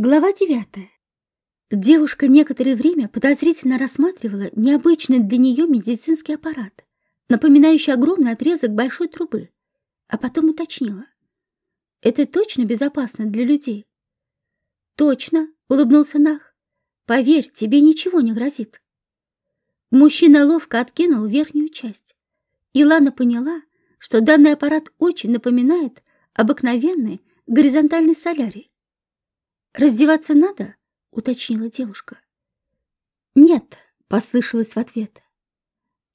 Глава девятая. Девушка некоторое время подозрительно рассматривала необычный для нее медицинский аппарат, напоминающий огромный отрезок большой трубы, а потом уточнила. «Это точно безопасно для людей?» «Точно», — улыбнулся Нах. «Поверь, тебе ничего не грозит». Мужчина ловко откинул верхнюю часть. И Лана поняла, что данный аппарат очень напоминает обыкновенный горизонтальный солярий. «Раздеваться надо?» — уточнила девушка. «Нет», — послышалось в ответ.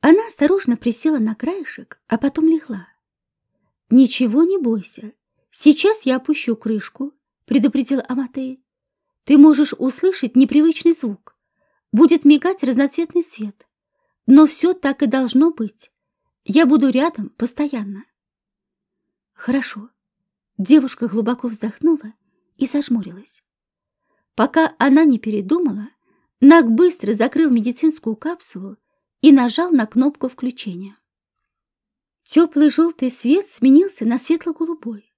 Она осторожно присела на краешек, а потом легла. «Ничего не бойся. Сейчас я опущу крышку», — предупредил Аматей. «Ты можешь услышать непривычный звук. Будет мигать разноцветный свет. Но все так и должно быть. Я буду рядом постоянно». «Хорошо». Девушка глубоко вздохнула и зажмурилась. Пока она не передумала, Наг быстро закрыл медицинскую капсулу и нажал на кнопку включения. Теплый желтый свет сменился на светло-голубой.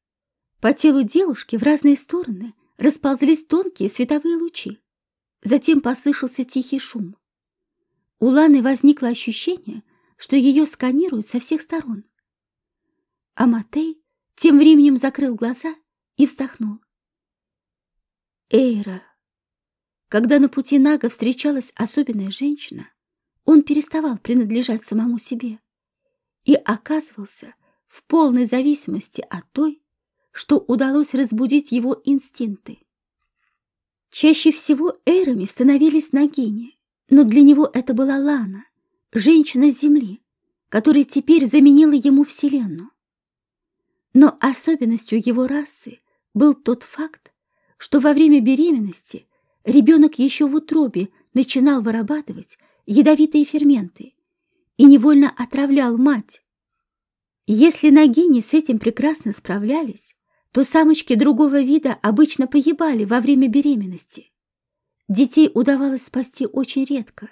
По телу девушки в разные стороны расползлись тонкие световые лучи. Затем послышался тихий шум. У Ланы возникло ощущение, что ее сканируют со всех сторон. А Матей тем временем закрыл глаза и вздохнул. Эйра. Когда на пути Нага встречалась особенная женщина, он переставал принадлежать самому себе и оказывался в полной зависимости от той, что удалось разбудить его инстинкты. Чаще всего эйрами становились Нагини, но для него это была Лана, женщина земли, которая теперь заменила ему Вселенную. Но особенностью его расы был тот факт, что во время беременности ребенок еще в утробе начинал вырабатывать ядовитые ферменты и невольно отравлял мать. Если нагини с этим прекрасно справлялись, то самочки другого вида обычно погибали во время беременности. Детей удавалось спасти очень редко,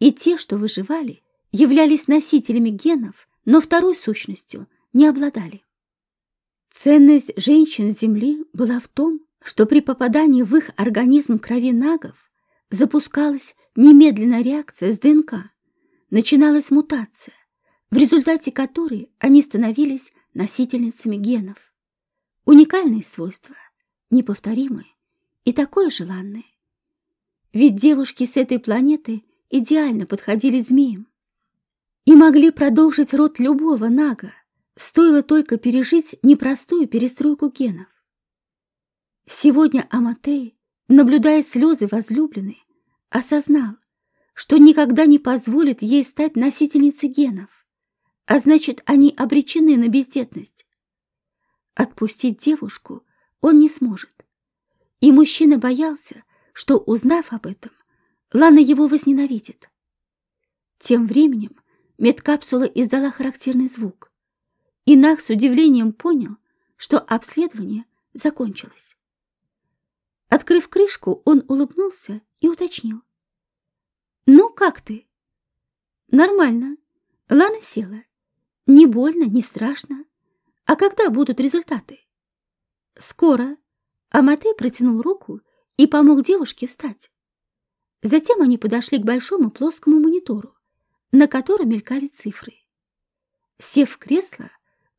и те, что выживали, являлись носителями генов, но второй сущностью не обладали. Ценность женщин Земли была в том, что при попадании в их организм крови нагов запускалась немедленная реакция с ДНК, начиналась мутация, в результате которой они становились носительницами генов. Уникальные свойства, неповторимые и такое желанное. Ведь девушки с этой планеты идеально подходили змеям и могли продолжить род любого нага, стоило только пережить непростую перестройку генов. Сегодня Аматей, наблюдая слезы возлюбленной, осознал, что никогда не позволит ей стать носительницей генов, а значит, они обречены на бездетность. Отпустить девушку он не сможет. И мужчина боялся, что, узнав об этом, Лана его возненавидит. Тем временем медкапсула издала характерный звук, и Нах с удивлением понял, что обследование закончилось. Открыв крышку, он улыбнулся и уточнил. «Ну, как ты?» «Нормально». Лана села. «Не больно, не страшно. А когда будут результаты?» «Скоро». Аматей протянул руку и помог девушке встать. Затем они подошли к большому плоскому монитору, на котором мелькали цифры. Сев в кресло,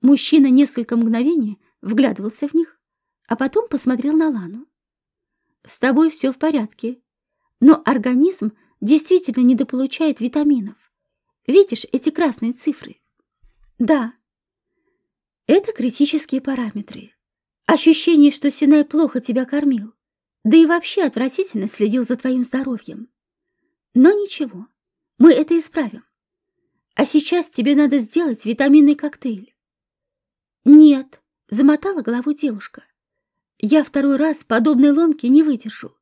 мужчина несколько мгновений вглядывался в них, а потом посмотрел на Лану с тобой все в порядке. Но организм действительно недополучает витаминов. Видишь эти красные цифры? Да. Это критические параметры. Ощущение, что Синай плохо тебя кормил, да и вообще отвратительно следил за твоим здоровьем. Но ничего, мы это исправим. А сейчас тебе надо сделать витаминный коктейль. Нет, замотала голову девушка. Я второй раз подобной ломки не выдержу.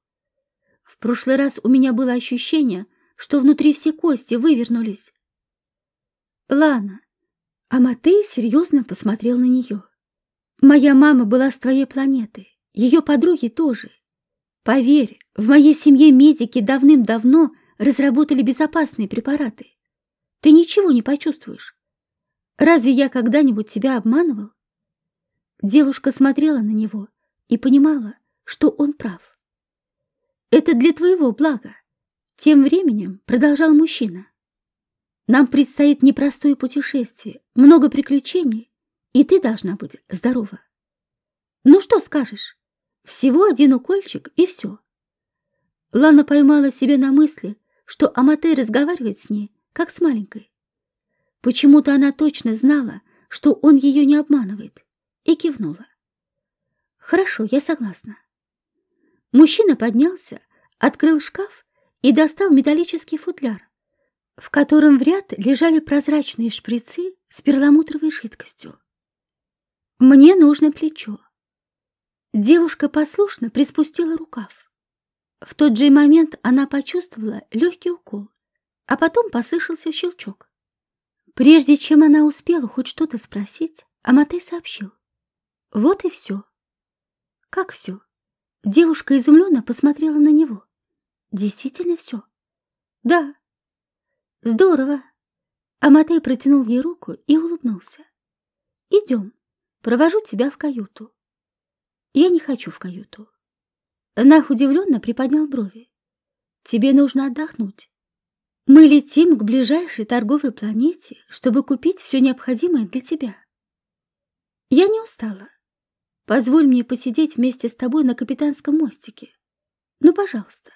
В прошлый раз у меня было ощущение, что внутри все кости вывернулись. Лана, а Матей серьезно посмотрел на нее. Моя мама была с твоей планеты, ее подруги тоже. Поверь, в моей семье медики давным-давно разработали безопасные препараты. Ты ничего не почувствуешь. Разве я когда-нибудь тебя обманывал? Девушка смотрела на него, и понимала, что он прав. Это для твоего блага. Тем временем продолжал мужчина. Нам предстоит непростое путешествие, много приключений, и ты должна быть здорова. Ну что скажешь? Всего один укольчик и все. Лана поймала себя на мысли, что Аматей разговаривает с ней, как с маленькой. Почему-то она точно знала, что он ее не обманывает, и кивнула. «Хорошо, я согласна». Мужчина поднялся, открыл шкаф и достал металлический футляр, в котором в ряд лежали прозрачные шприцы с перламутровой жидкостью. «Мне нужно плечо». Девушка послушно приспустила рукав. В тот же момент она почувствовала легкий укол, а потом послышался щелчок. Прежде чем она успела хоть что-то спросить, Аматей сообщил. «Вот и все». «Как все?» Девушка изумленно посмотрела на него. «Действительно все?» «Да», Здорово. Аматей протянул ей руку и улыбнулся. Идем, провожу тебя в каюту. Я не хочу в каюту. Нах удивленно приподнял брови. Тебе нужно отдохнуть. Мы летим к ближайшей торговой планете, чтобы купить все необходимое для тебя. Я не устала. Позволь мне посидеть вместе с тобой на капитанском мостике. Ну, пожалуйста.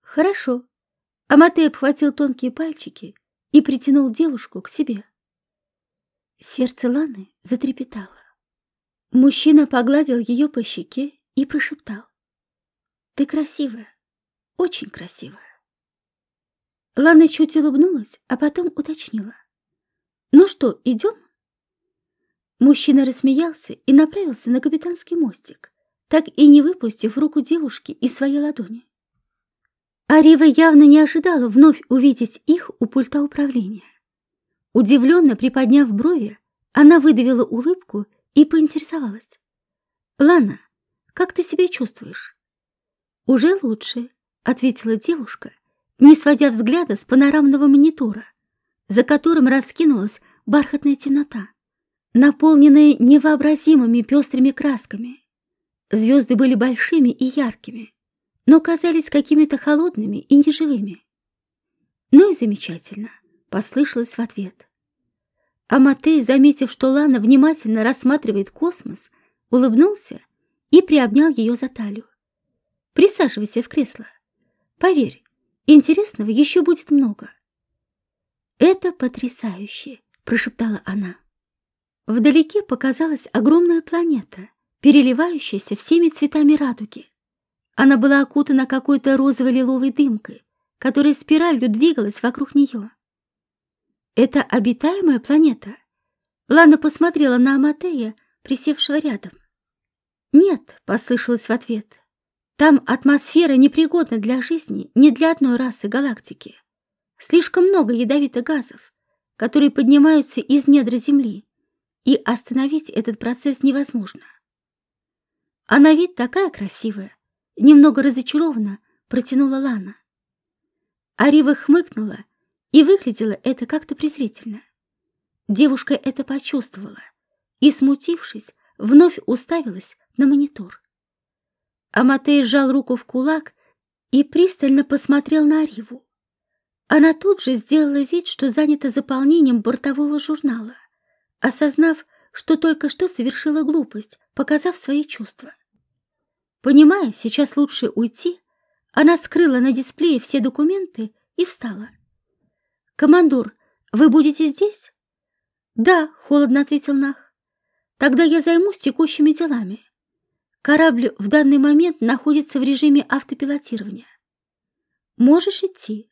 Хорошо, Аматей обхватил тонкие пальчики и притянул девушку к себе. Сердце Ланы затрепетало. Мужчина погладил ее по щеке и прошептал. «Ты красивая, очень красивая». Лана чуть улыбнулась, а потом уточнила. «Ну что, идем?» Мужчина рассмеялся и направился на капитанский мостик, так и не выпустив руку девушки из своей ладони. Арива явно не ожидала вновь увидеть их у пульта управления. Удивленно приподняв брови, она выдавила улыбку и поинтересовалась. «Лана, как ты себя чувствуешь?» «Уже лучше», — ответила девушка, не сводя взгляда с панорамного монитора, за которым раскинулась бархатная темнота, наполненная невообразимыми пестрыми красками. Звезды были большими и яркими, но казались какими-то холодными и неживыми. «Ну и замечательно», — послышалось в ответ. А Матей, заметив, что Лана внимательно рассматривает космос, улыбнулся и приобнял ее за талию. «Присаживайся в кресло. Поверь, интересного еще будет много». «Это потрясающе», — прошептала она. Вдалеке показалась огромная планета, переливающаяся всеми цветами радуги. Она была окутана какой-то розово-лиловой дымкой, которая спиралью двигалась вокруг нее. «Это обитаемая планета?» Лана посмотрела на Аматея, присевшего рядом. «Нет», — послышалось в ответ. «Там атмосфера непригодна для жизни ни для одной расы галактики. Слишком много ядовитых газов, которые поднимаются из недр Земли, и остановить этот процесс невозможно. А на вид такая красивая, Немного разочарованно протянула Лана. Арива хмыкнула, и выглядело это как-то презрительно. Девушка это почувствовала и, смутившись, вновь уставилась на монитор. Аматей сжал руку в кулак и пристально посмотрел на Ариву. Она тут же сделала вид, что занята заполнением бортового журнала, осознав, что только что совершила глупость, показав свои чувства. Понимая, сейчас лучше уйти, она скрыла на дисплее все документы и встала. «Командор, вы будете здесь?» «Да», — холодно ответил Нах. «Тогда я займусь текущими делами. Корабль в данный момент находится в режиме автопилотирования. Можешь идти».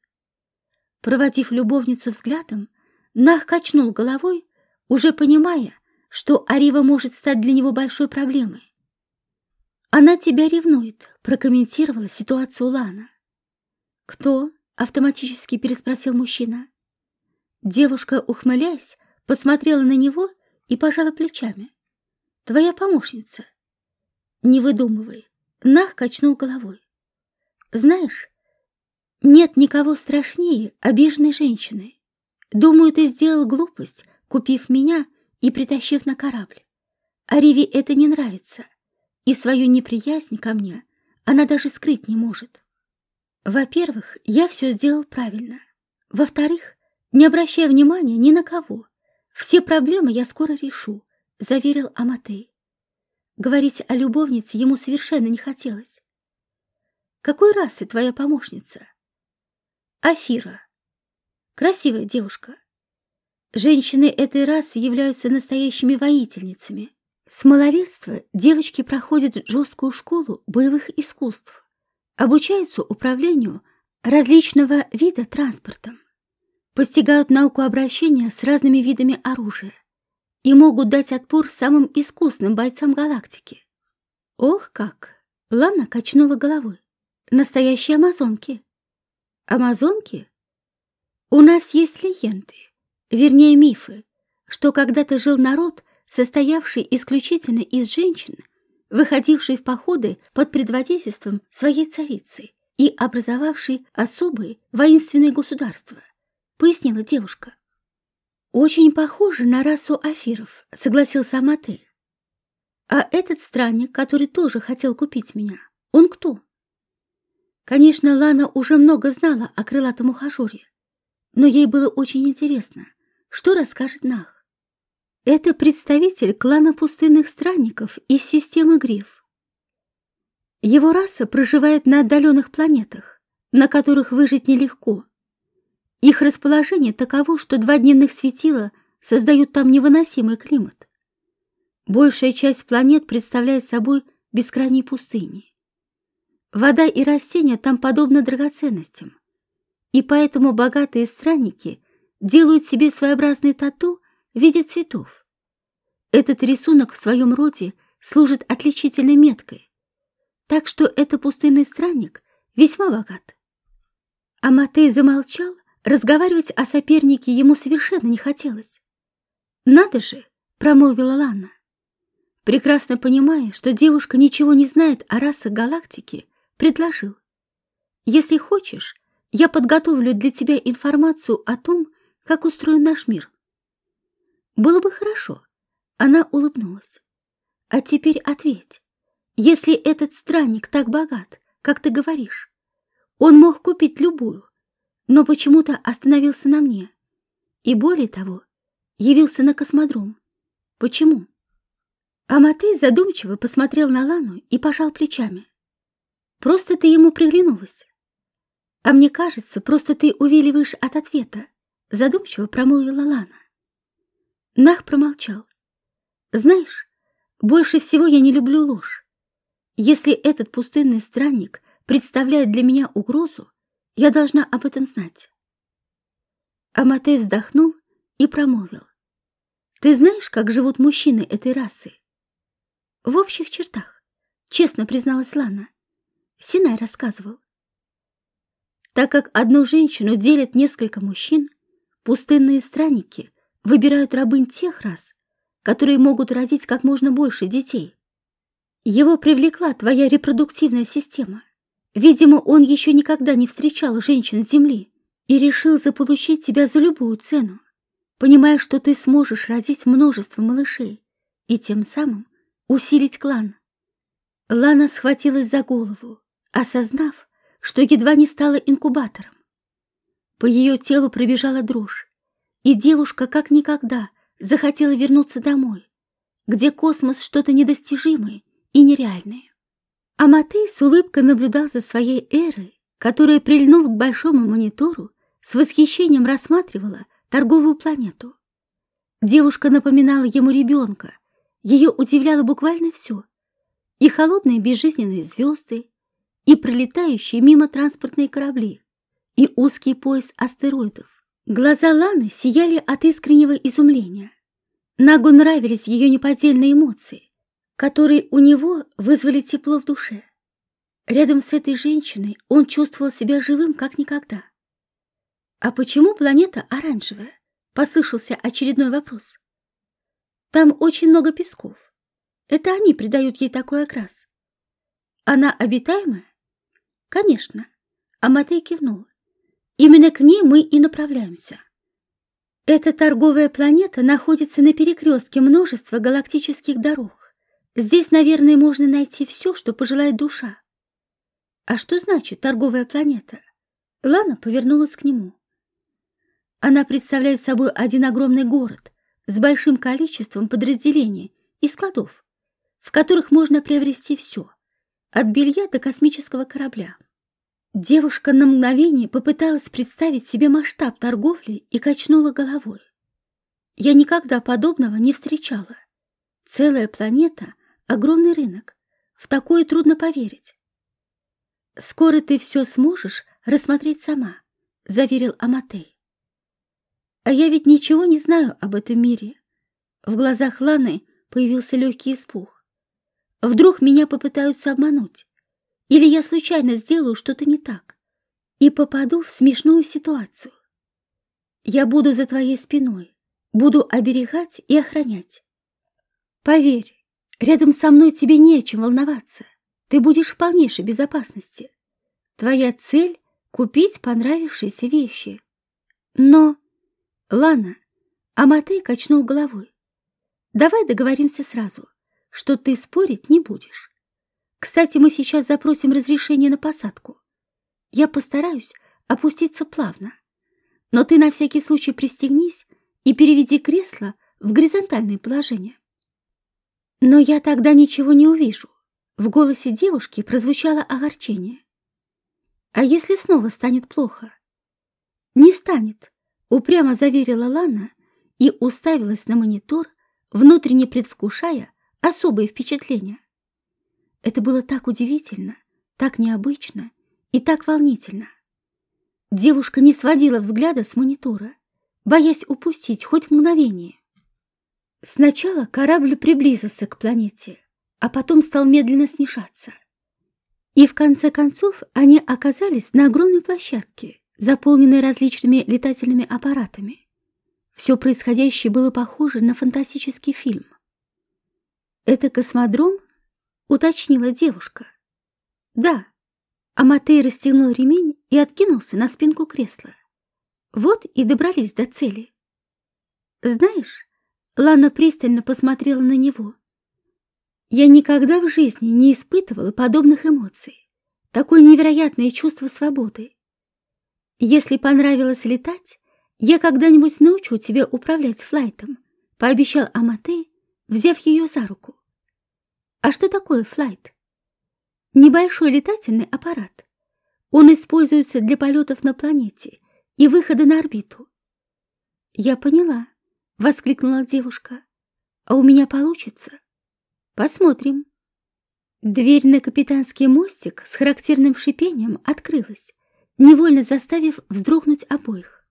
Проводив любовницу взглядом, Нах качнул головой, уже понимая, что Арива может стать для него большой проблемой. «Она тебя ревнует», — прокомментировала ситуацию Лана. «Кто?» — автоматически переспросил мужчина. Девушка, ухмыляясь, посмотрела на него и пожала плечами. «Твоя помощница». «Не выдумывай», — Нах качнул головой. «Знаешь, нет никого страшнее обиженной женщины. Думаю, ты сделал глупость, купив меня и притащив на корабль. А Риве это не нравится и свою неприязнь ко мне она даже скрыть не может. Во-первых, я все сделал правильно. Во-вторых, не обращая внимания ни на кого, все проблемы я скоро решу, заверил Аматей. Говорить о любовнице ему совершенно не хотелось. Какой расы твоя помощница? Афира. Красивая девушка. Женщины этой расы являются настоящими воительницами. С малолетства девочки проходят жесткую школу боевых искусств, обучаются управлению различного вида транспортом, постигают науку обращения с разными видами оружия и могут дать отпор самым искусным бойцам галактики. Ох как! Лана качнула головой. Настоящие амазонки. Амазонки? У нас есть легенды, вернее мифы, что когда-то жил народ, состоявший исключительно из женщин, выходивший в походы под предводительством своей царицы и образовавший особые воинственные государства, пояснила девушка. Очень похоже на расу афиров, согласился Амате. А этот странник, который тоже хотел купить меня, он кто? Конечно, Лана уже много знала о крылатом ухажере, но ей было очень интересно, что расскажет Нах. Это представитель клана пустынных странников из системы Гриф. Его раса проживает на отдаленных планетах, на которых выжить нелегко. Их расположение таково, что два дневных светила создают там невыносимый климат. Большая часть планет представляет собой бескрайние пустыни. Вода и растения там подобны драгоценностям, и поэтому богатые странники делают себе своеобразный тату в виде цветов. Этот рисунок в своем роде служит отличительной меткой, так что это пустынный странник весьма богат. Аматей замолчал, разговаривать о сопернике ему совершенно не хотелось. «Надо же!» — промолвила Лана. Прекрасно понимая, что девушка ничего не знает о расах галактики, предложил. «Если хочешь, я подготовлю для тебя информацию о том, как устроен наш мир». «Было бы хорошо», — она улыбнулась. «А теперь ответь, если этот странник так богат, как ты говоришь, он мог купить любую, но почему-то остановился на мне и, более того, явился на космодром. Почему?» Аматей задумчиво посмотрел на Лану и пожал плечами. Просто ты ему приглянулась. А мне кажется, просто ты увиливаешь от ответа, задумчиво промолвила Лана. Нах промолчал. Знаешь, больше всего я не люблю ложь. Если этот пустынный странник представляет для меня угрозу, я должна об этом знать. Аматей вздохнул и промолвил. Ты знаешь, как живут мужчины этой расы? В общих чертах, честно призналась Лана. Синай рассказывал. Так как одну женщину делят несколько мужчин, пустынные странники выбирают рабынь тех рас, которые могут родить как можно больше детей. Его привлекла твоя репродуктивная система. Видимо, он еще никогда не встречал женщин Земли и решил заполучить тебя за любую цену, понимая, что ты сможешь родить множество малышей и тем самым усилить клан. Лана схватилась за голову осознав, что едва не стала инкубатором. По ее телу пробежала дрожь, и девушка как никогда захотела вернуться домой, где космос что-то недостижимое и нереальное. А Матей с улыбкой наблюдал за своей эрой, которая, прильнув к большому монитору, с восхищением рассматривала торговую планету. Девушка напоминала ему ребенка, ее удивляло буквально все. И холодные безжизненные звезды, и пролетающие мимо транспортные корабли, и узкий пояс астероидов. Глаза Ланы сияли от искреннего изумления. Нагу нравились ее неподдельные эмоции, которые у него вызвали тепло в душе. Рядом с этой женщиной он чувствовал себя живым, как никогда. «А почему планета оранжевая?» — послышался очередной вопрос. «Там очень много песков. Это они придают ей такой окрас. Она обитаемая?» Конечно. Аматей кивнул. Именно к ней мы и направляемся. Эта торговая планета находится на перекрестке множества галактических дорог. Здесь, наверное, можно найти все, что пожелает душа. А что значит торговая планета? Лана повернулась к нему. Она представляет собой один огромный город с большим количеством подразделений и складов, в которых можно приобрести все, от белья до космического корабля. Девушка на мгновение попыталась представить себе масштаб торговли и качнула головой. Я никогда подобного не встречала. Целая планета, огромный рынок. В такое трудно поверить. «Скоро ты все сможешь рассмотреть сама», — заверил Аматей. А я ведь ничего не знаю об этом мире. В глазах Ланы появился легкий испуг. Вдруг меня попытаются обмануть, или я случайно сделаю что-то не так и попаду в смешную ситуацию. Я буду за твоей спиной, буду оберегать и охранять. Поверь, рядом со мной тебе не о чем волноваться. Ты будешь в полнейшей безопасности. Твоя цель — купить понравившиеся вещи. Но Лана, Аматей качнул головой. Давай договоримся сразу, что ты спорить не будешь. Кстати, мы сейчас запросим разрешение на посадку. Я постараюсь опуститься плавно. Но ты на всякий случай пристегнись и переведи кресло в горизонтальное положение. Но я тогда ничего не увижу. В голосе девушки прозвучало огорчение. А если снова станет плохо? Не станет, упрямо заверила Лана и уставилась на монитор, внутренне предвкушая особые впечатления. Это было так удивительно, так необычно и так волнительно. Девушка не сводила взгляда с монитора, боясь упустить хоть мгновение. Сначала корабль приблизился к планете, а потом стал медленно снижаться. И в конце концов они оказались на огромной площадке, заполненной различными летательными аппаратами. Все происходящее было похоже на фантастический фильм. «Это космодром?» — уточнила девушка. «Да». Аматей расстегнул ремень и откинулся на спинку кресла. Вот и добрались до цели. «Знаешь...» — Лана пристально посмотрела на него. «Я никогда в жизни не испытывала подобных эмоций. Такое невероятное чувство свободы. Если понравилось летать, я когда-нибудь научу тебя управлять флайтом, пообещал Аматей, взяв ее за руку. А что такое флайт? Небольшой летательный аппарат. Он используется для полетов на планете и выхода на орбиту. Я поняла, воскликнула девушка. А у меня получится? Посмотрим. Дверь на капитанский мостик с характерным шипением открылась, невольно заставив вздрогнуть обоих.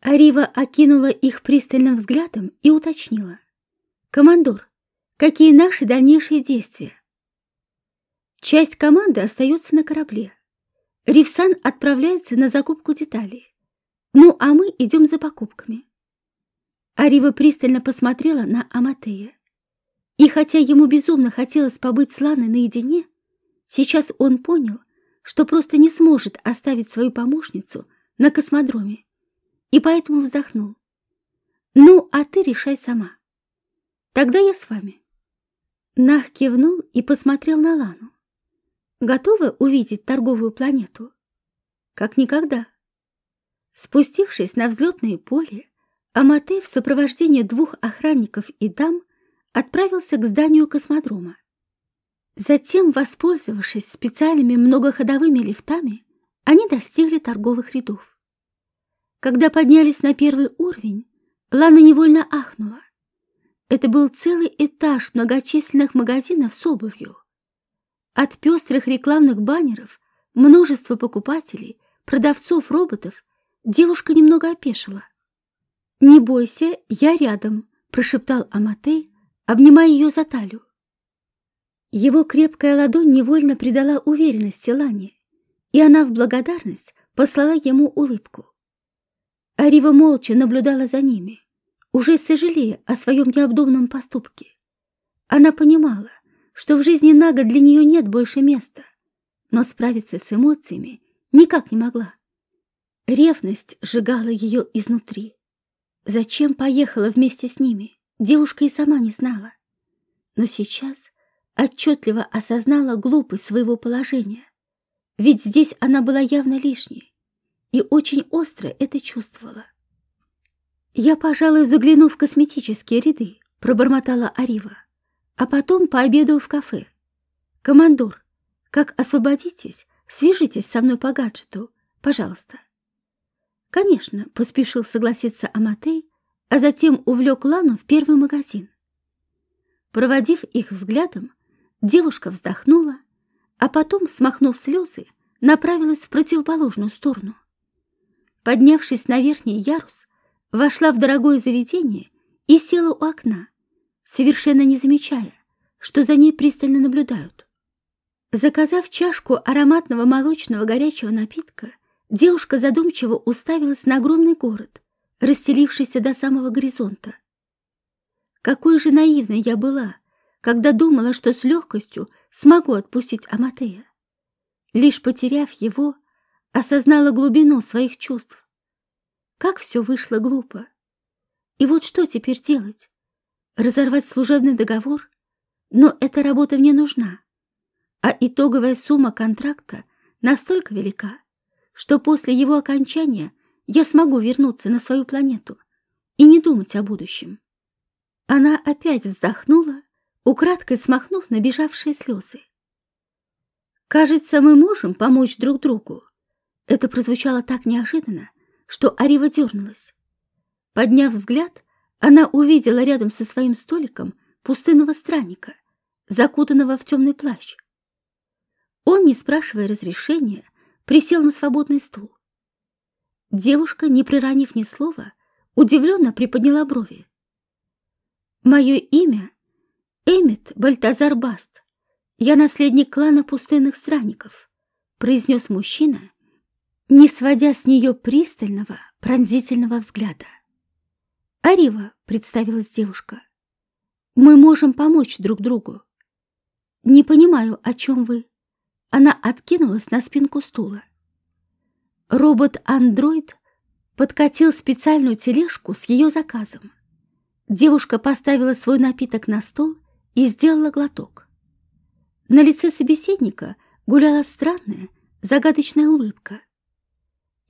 Арива окинула их пристальным взглядом и уточнила. «Командор, какие наши дальнейшие действия?» Часть команды остается на корабле. Ривсан отправляется на закупку деталей. Ну, а мы идем за покупками. Арива пристально посмотрела на Аматея. И хотя ему безумно хотелось побыть с Ланой наедине, сейчас он понял, что просто не сможет оставить свою помощницу на космодроме, и поэтому вздохнул. «Ну, а ты решай сама. Тогда я с вами». Нах кивнул и посмотрел на Лану. «Готовы увидеть торговую планету?» «Как никогда». Спустившись на взлетное поле, Амате в сопровождении двух охранников и дам отправился к зданию космодрома. Затем, воспользовавшись специальными многоходовыми лифтами, они достигли торговых рядов. Когда поднялись на первый уровень, Лана невольно ахнула. Это был целый этаж многочисленных магазинов с обувью. От пестрых рекламных баннеров, множество покупателей, продавцов роботов, девушка немного опешила. «Не бойся, я рядом», — прошептал Аматей, обнимая ее за талию. Его крепкая ладонь невольно придала уверенности Лане, и она в благодарность послала ему улыбку. Арива молча наблюдала за ними, уже сожалея о своем необдуманном поступке. Она понимала, что в жизни Нага для нее нет больше места, но справиться с эмоциями никак не могла. Ревность сжигала ее изнутри. Зачем поехала вместе с ними, девушка и сама не знала. Но сейчас отчетливо осознала глупость своего положения. ведь здесь она была явно лишней и очень остро это чувствовала. «Я, пожалуй, загляну в косметические ряды», — пробормотала Арива, «а потом пообедаю в кафе. Командор, как освободитесь, свяжитесь со мной по гаджету, пожалуйста». «Конечно», — поспешил согласиться Аматей, а затем увлек Лану в первый магазин. Проводив их взглядом, девушка вздохнула, а потом, смахнув слезы, направилась в противоположную сторону. Поднявшись на верхний ярус, вошла в дорогое заведение и села у окна, совершенно не замечая, что за ней пристально наблюдают. Заказав чашку ароматного молочного горячего напитка, девушка задумчиво уставилась на огромный город, расстелившийся до самого горизонта. Какой же наивной я была, когда думала, что с легкостью смогу отпустить Аматея. Лишь потеряв его, осознала глубину своих чувств. Как все вышло глупо. И вот что теперь делать? Разорвать служебный договор? Но эта работа мне нужна. А итоговая сумма контракта настолько велика, что после его окончания я смогу вернуться на свою планету и не думать о будущем. Она опять вздохнула, украдкой смахнув набежавшие слезы. «Кажется, мы можем помочь друг другу». Это прозвучало так неожиданно, что Арива дернулась. Подняв взгляд, она увидела рядом со своим столиком пустынного странника, закутанного в темный плащ. Он, не спрашивая разрешения, присел на свободный стул. Девушка, не приранив ни слова, удивленно приподняла брови. «Мое имя — Эмит Бальтазар Баст. Я наследник клана пустынных странников», — произнес мужчина, не сводя с нее пристального, пронзительного взгляда. «Арива», — представилась девушка, — «мы можем помочь друг другу». «Не понимаю, о чем вы». Она откинулась на спинку стула. Робот-андроид подкатил специальную тележку с ее заказом. Девушка поставила свой напиток на стол и сделала глоток. На лице собеседника гуляла странная, загадочная улыбка.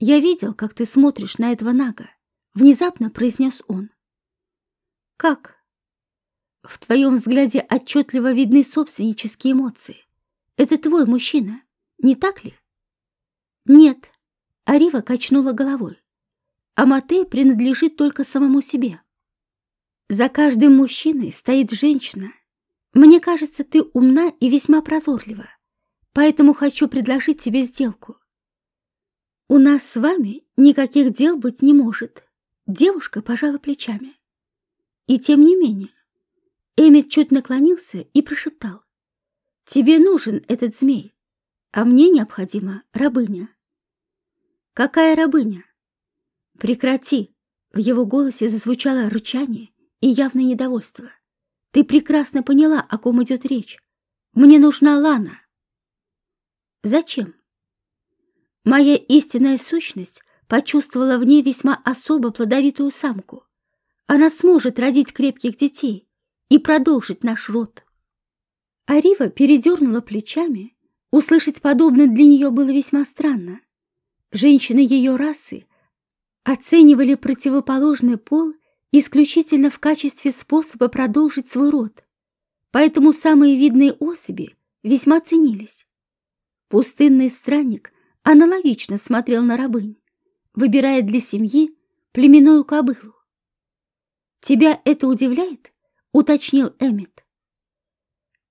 «Я видел, как ты смотришь на этого Нага», — внезапно произнес он. «Как?» «В твоем взгляде отчетливо видны собственнические эмоции. Это твой мужчина, не так ли?» «Нет», Арива качнула головой. Амате принадлежит только самому себе. За каждым мужчиной стоит женщина. Мне кажется, ты умна и весьма прозорлива, поэтому хочу предложить тебе сделку. У нас с вами никаких дел быть не может. Девушка пожала плечами. И тем не менее, Эмит чуть наклонился и прошептал. Тебе нужен этот змей, а мне необходима рабыня. Какая рабыня? Прекрати! В его голосе зазвучало рычание и явное недовольство. Ты прекрасно поняла, о ком идет речь. Мне нужна Лана. Зачем? Моя истинная сущность почувствовала в ней весьма особо плодовитую самку. Она сможет родить крепких детей и продолжить наш род. Арива передернула плечами. Услышать подобное для нее было весьма странно. Женщины ее расы оценивали противоположный пол исключительно в качестве способа продолжить свой род, поэтому самые видные особи весьма ценились. Пустынный странник аналогично смотрел на рабынь, выбирая для семьи племенную кобылу. «Тебя это удивляет?» — уточнил Эммет.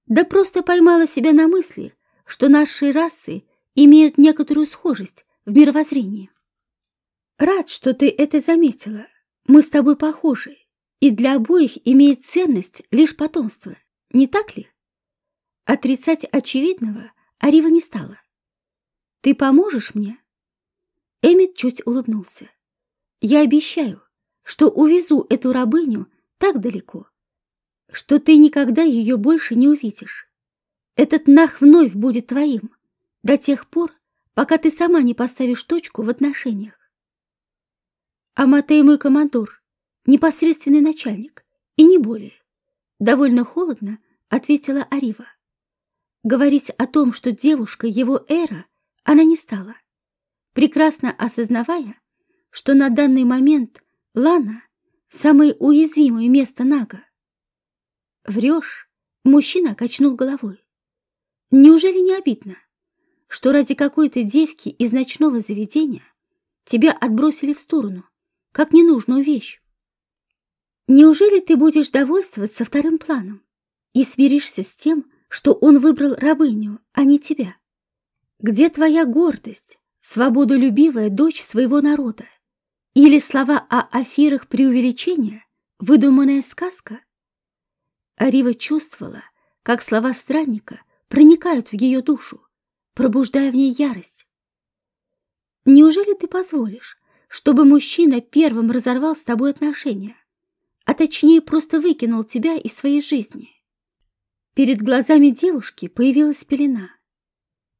«Да просто поймала себя на мысли, что наши расы имеют некоторую схожесть в мировоззрении. Рад, что ты это заметила. Мы с тобой похожи, и для обоих имеет ценность лишь потомство, не так ли? Отрицать очевидного Арива не стала. Ты поможешь мне? Эмит чуть улыбнулся. Я обещаю, что увезу эту рабыню так далеко, что ты никогда ее больше не увидишь. Этот нах вновь будет твоим до тех пор, пока ты сама не поставишь точку в отношениях. А Матей мой командор, непосредственный начальник, и не более. Довольно холодно ответила Арива. Говорить о том, что девушка его эра она не стала, прекрасно осознавая, что на данный момент Лана — самое уязвимое место Нага. «Врешь?» — мужчина качнул головой. «Неужели не обидно, что ради какой-то девки из ночного заведения тебя отбросили в сторону, как ненужную вещь? Неужели ты будешь довольствоваться вторым планом и смиришься с тем, что он выбрал рабыню, а не тебя? Где твоя гордость, свободолюбивая дочь своего народа? Или слова о афирах преувеличения, выдуманная сказка? Арива чувствовала, как слова странника проникают в ее душу, пробуждая в ней ярость. Неужели ты позволишь, чтобы мужчина первым разорвал с тобой отношения, а точнее просто выкинул тебя из своей жизни? Перед глазами девушки появилась пелена.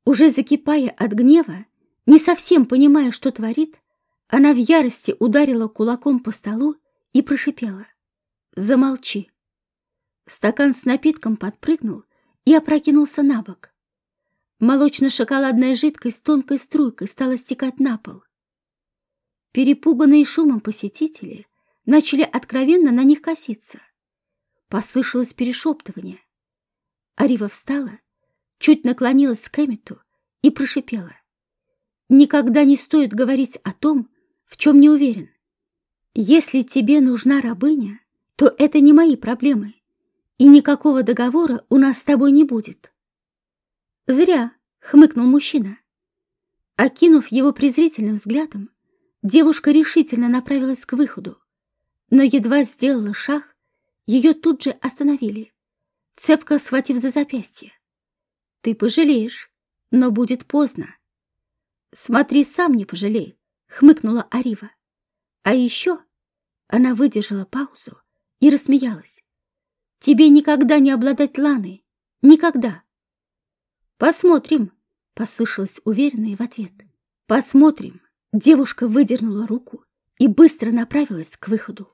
Уже закипая от гнева, не совсем понимая, что творит, она в ярости ударила кулаком по столу и прошипела. «Замолчи!» Стакан с напитком подпрыгнул и опрокинулся на бок. Молочно-шоколадная жидкость тонкой струйкой стала стекать на пол. Перепуганные шумом посетители начали откровенно на них коситься. Послышалось перешептывание. Арива встала, чуть наклонилась к Эммету и прошипела. «Никогда не стоит говорить о том, в чем не уверен. Если тебе нужна рабыня, то это не мои проблемы, и никакого договора у нас с тобой не будет». «Зря», — хмыкнул мужчина. Окинув его презрительным взглядом, девушка решительно направилась к выходу, но едва сделала шаг, ее тут же остановили цепко схватив за запястье. «Ты пожалеешь, но будет поздно». «Смотри, сам не пожалей», — хмыкнула Арива. «А еще...» Она выдержала паузу и рассмеялась. «Тебе никогда не обладать Ланой. Никогда!» «Посмотрим», — послышалось уверенное в ответ. «Посмотрим». Девушка выдернула руку и быстро направилась к выходу.